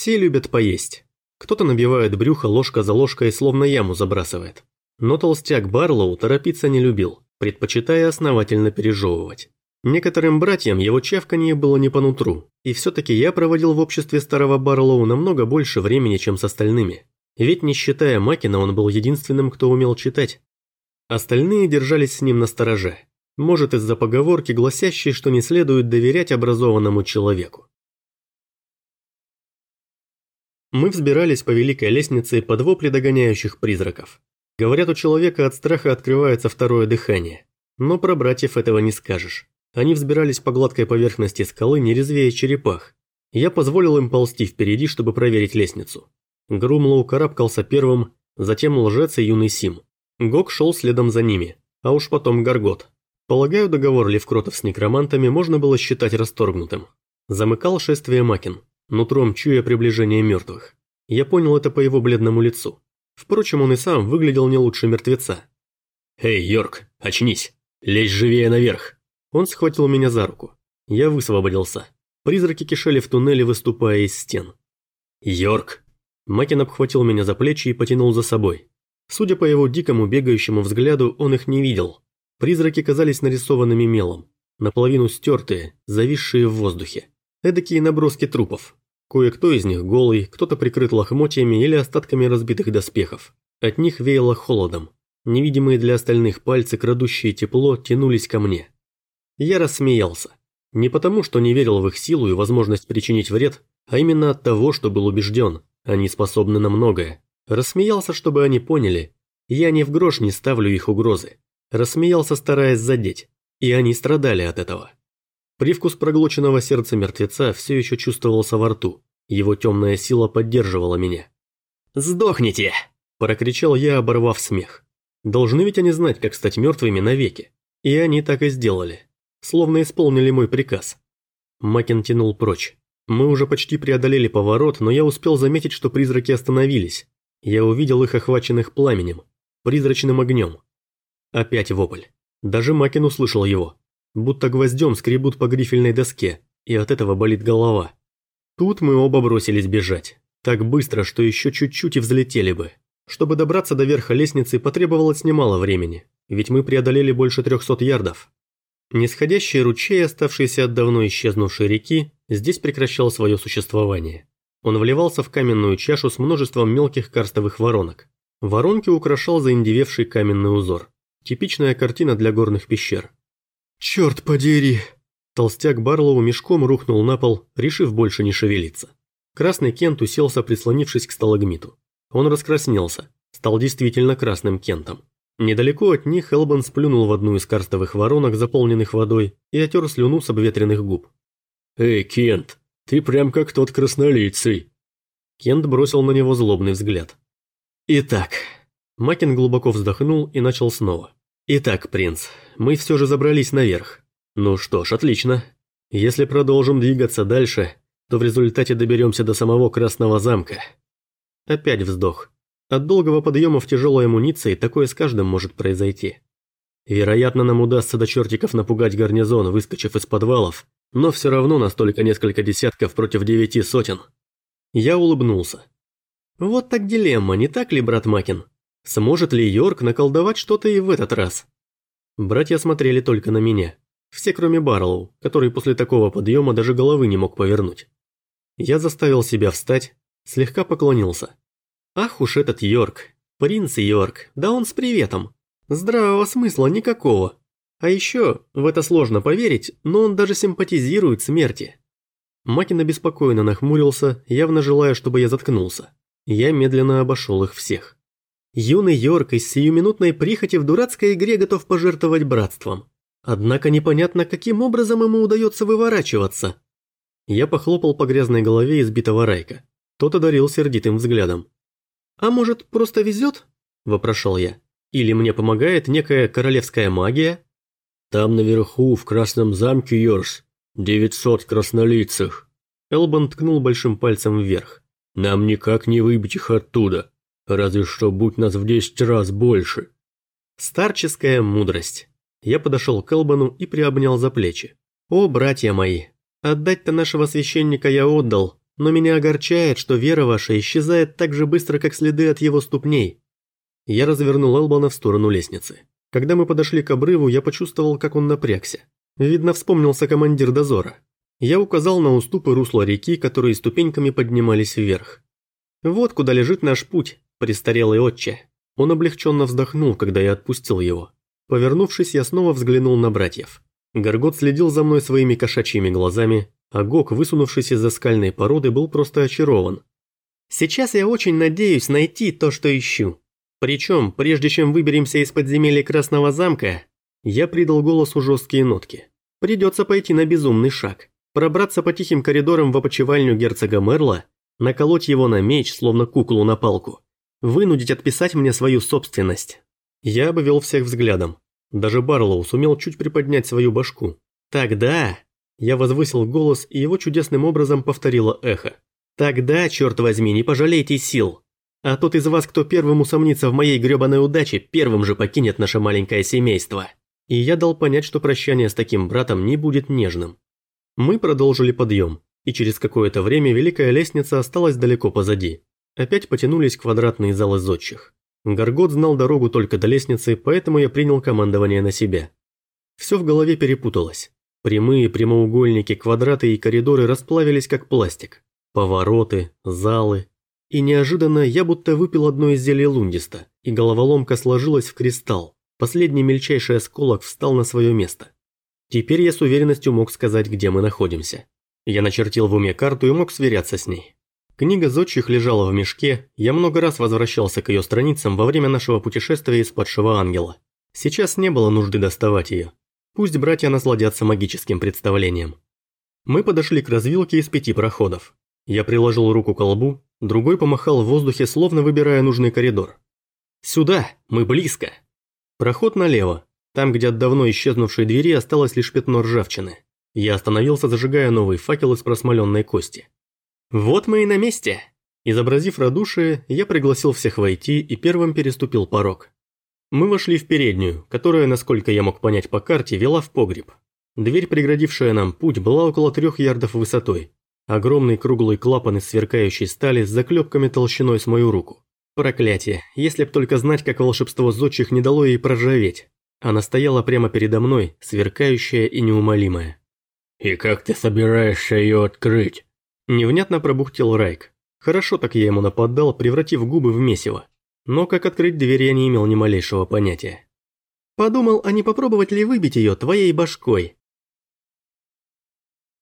Все любят поесть. Кто-то набивает брюхо ложка за ложкой, словно яму забрасывает. Но толстяк Барлоу торопиться не любил, предпочитая основательно пережевывать. Некоторым братьям его чавканье было не по нутру, и все-таки я проводил в обществе старого Барлоу намного больше времени, чем с остальными. Ведь не считая Макина, он был единственным, кто умел читать. Остальные держались с ним на стороже. Может, из-за поговорки, гласящей, что не следует доверять образованному человеку. Мы взбирались по великой лестнице под вопли догоняющих призраков. Говорят, у человека от страха открывается второе дыхание. Но про братьев этого не скажешь. Они взбирались по гладкой поверхности скалы не резвее черепах. Я позволил им ползти впереди, чтобы проверить лестницу. Грумлоу карабкался первым, затем лжец и юный Сим. Гок шел следом за ними, а уж потом Гаргот. Полагаю, договор Левкротов с некромантами можно было считать расторгнутым. Замыкал шествие Макин, нутром чуя приближение мертвых. Я понял это по его бледному лицу. Впрочем, он и сам выглядел не лучше мертвеца. «Эй, Йорк, очнись! Лезь живее наверх!» Он схватил меня за руку. Я высвободился. Призраки кишели в туннеле, выступая из стен. «Йорк!» Макин обхватил меня за плечи и потянул за собой. Судя по его дикому бегающему взгляду, он их не видел. Призраки казались нарисованными мелом, наполовину стертые, зависшие в воздухе. Эдакие наброски трупов. Кое-кто из них голый, кто-то прикрыт лохмотьями или остатками разбитых доспехов. От них веяло холодом. Невидимые для остальных пальцы, крадущие тепло, тянулись ко мне. Я рассмеялся. Не потому, что не верил в их силу и возможность причинить вред, а именно от того, что был убежден, они способны на многое. Рассмеялся, чтобы они поняли, я ни в грош не ставлю их угрозы. Рассмеялся, стараясь задеть, и они страдали от этого. Привкус проглоченного сердца мертвеца все еще чувствовался во рту, его темная сила поддерживала меня. «Сдохните!» – прокричал я, оборвав смех. Должны ведь они знать, как стать мертвыми навеки. И они так и сделали словно исполнили мой приказ. Макин тянул прочь. Мы уже почти преодолели поворот, но я успел заметить, что призраки остановились. Я увидел их охваченных пламенем, призрачным огнем. Опять вопль. Даже Макин услышал его. Будто гвоздем скребут по грифельной доске, и от этого болит голова. Тут мы оба бросились бежать. Так быстро, что еще чуть-чуть и взлетели бы. Чтобы добраться до верха лестницы, потребовалось немало времени, ведь мы преодолели больше трехсот ярдов. Нисходящий ручей, оставшийся от давно исчезнувшей реки, здесь прекращал свое существование. Он вливался в каменную чашу с множеством мелких карстовых воронок. Воронки украшал заиндевевший каменный узор. Типичная картина для горных пещер. «Черт подери!» Толстяк Барлоу мешком рухнул на пол, решив больше не шевелиться. Красный Кент уселся, прислонившись к сталагмиту. Он раскраснелся, стал действительно красным Кентом. Недалеко от них Элбан сплюнул в одну из карстовых воронок, заполненных водой, и отер слюну с обветренных губ. «Эй, Кент, ты прям как тот краснолицый!» Кент бросил на него злобный взгляд. «Итак...» Макин глубоко вздохнул и начал снова. «Итак, принц, мы все же забрались наверх. Ну что ж, отлично. Если продолжим двигаться дальше, то в результате доберемся до самого Красного замка». Опять вздох. От долгого подъема в тяжелой амуниции такое с каждым может произойти. Вероятно, нам удастся до чертиков напугать гарнизон, выскочив из подвалов, но все равно настолько несколько десятков против девяти сотен. Я улыбнулся. Вот так дилемма, не так ли, брат Макин? Сможет ли Йорк наколдовать что-то и в этот раз? Братья смотрели только на меня. Все, кроме Барлоу, который после такого подъема даже головы не мог повернуть. Я заставил себя встать, слегка поклонился. Ах уж этот Йорк. Принц Йорк, да он с приветом. Здравого смысла никакого. А еще, в это сложно поверить, но он даже симпатизирует смерти. Макин обеспокоенно нахмурился, явно желая, чтобы я заткнулся. Я медленно обошел их всех. Юный Йорк из сиюминутной прихоти в дурацкой игре готов пожертвовать братством. Однако непонятно, каким образом ему удается выворачиваться. Я похлопал по грязной голове избитого Райка. Тот одарил сердитым взглядом. «А может, просто везет?» – вопрошал я. «Или мне помогает некая королевская магия?» «Там наверху, в Красном замке, Йорс, девятьсот краснолицых». Элбан ткнул большим пальцем вверх. «Нам никак не выбить их оттуда, разве что будь нас в десять раз больше». Старческая мудрость. Я подошел к Элбану и приобнял за плечи. «О, братья мои, отдать-то нашего священника я отдал, но меня огорчает, что вера ваша исчезает так же быстро, как следы от его ступней». Я развернул Элбана в сторону лестницы. Когда мы подошли к обрыву, я почувствовал, как он напрягся. Видно, вспомнился командир дозора. Я указал на уступы русла реки, которые ступеньками поднимались вверх. «Вот куда лежит наш путь, престарелый отче». Он облегченно вздохнул, когда я отпустил его. Повернувшись, я снова взглянул на братьев. Горгот следил за мной своими кошачьими глазами, а Гок, высунувшись из-за скальной породы, был просто очарован. «Сейчас я очень надеюсь найти то, что ищу. Причем, прежде чем выберемся из подземелья Красного замка, я придал голосу жесткие нотки. Придется пойти на безумный шаг, пробраться по тихим коридорам в опочивальню герцога Мерла, наколоть его на меч, словно куклу на палку, вынудить отписать мне свою собственность. Я обвел всех взглядом. Даже Барлоу сумел чуть приподнять свою башку. Тогда я возвысил голос, и его чудесным образом повторило эхо. «Тогда, черт возьми, не пожалейте сил. А тот из вас, кто первым усомнится в моей грёбаной удаче, первым же покинет наше маленькое семейство». И я дал понять, что прощание с таким братом не будет нежным. Мы продолжили подъем, и через какое-то время великая лестница осталась далеко позади. Опять потянулись квадратные залы зодчих. Гаргот знал дорогу только до лестницы, поэтому я принял командование на себя. Все в голове перепуталось. Прямые прямоугольники, квадраты и коридоры расплавились как пластик. Повороты, залы. И неожиданно я будто выпил одно из зелий лундиста, и головоломка сложилась в кристалл. Последний мельчайший осколок встал на свое место. Теперь я с уверенностью мог сказать, где мы находимся. Я начертил в уме карту и мог сверяться с ней. Книга зодчих лежала в мешке, я много раз возвращался к ее страницам во время нашего путешествия из падшего ангела. Сейчас не было нужды доставать ее. Пусть братья насладятся магическим представлением. Мы подошли к развилке из пяти проходов. Я приложил руку к лбу, другой помахал в воздухе, словно выбирая нужный коридор. «Сюда! Мы близко!» Проход налево. Там, где от давно исчезнувшей двери осталось лишь пятно ржавчины. Я остановился, зажигая новый факел из просмоленной кости. «Вот мы и на месте!» Изобразив радушие, я пригласил всех войти и первым переступил порог. Мы вошли в переднюю, которая, насколько я мог понять по карте, вела в погреб. Дверь, преградившая нам путь, была около трех ярдов высотой. Огромный круглый клапан из сверкающей стали с заклепками толщиной с мою руку. Проклятие, если б только знать, как волшебство зодчих не дало ей проржаветь. Она стояла прямо передо мной, сверкающая и неумолимая. «И как ты собираешься ее открыть?» Невнятно пробухтел Райк. Хорошо так я ему нападал, превратив губы в месиво но как открыть дверь я не имел ни малейшего понятия. Подумал, а не попробовать ли выбить ее твоей башкой?